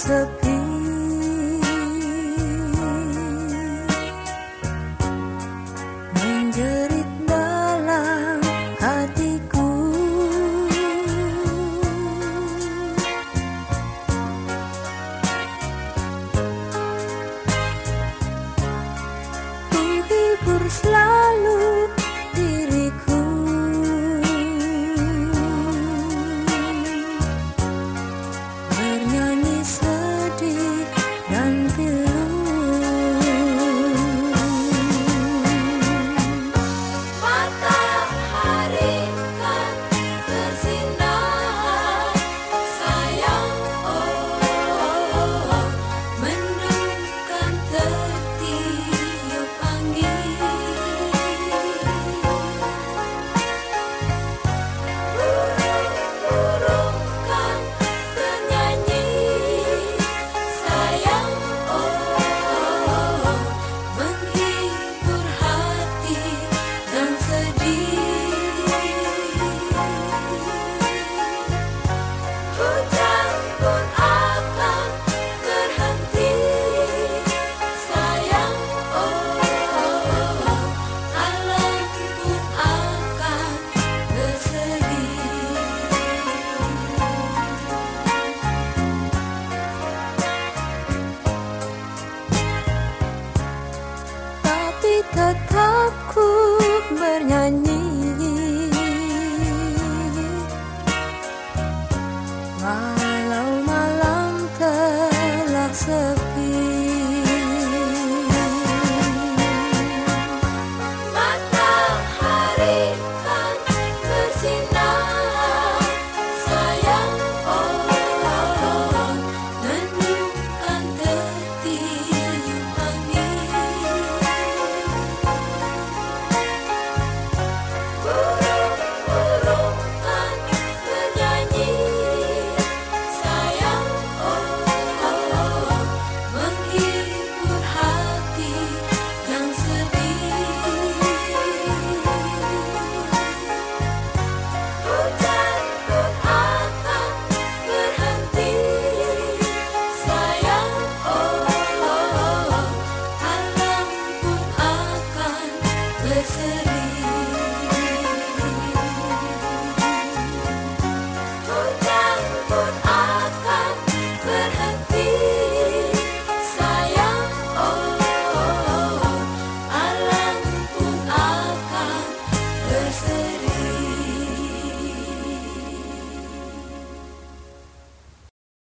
sepi Menjerit dalam hatiku. Ku hibur selalu tetap ku bernyanyi. Walau malam telah listen.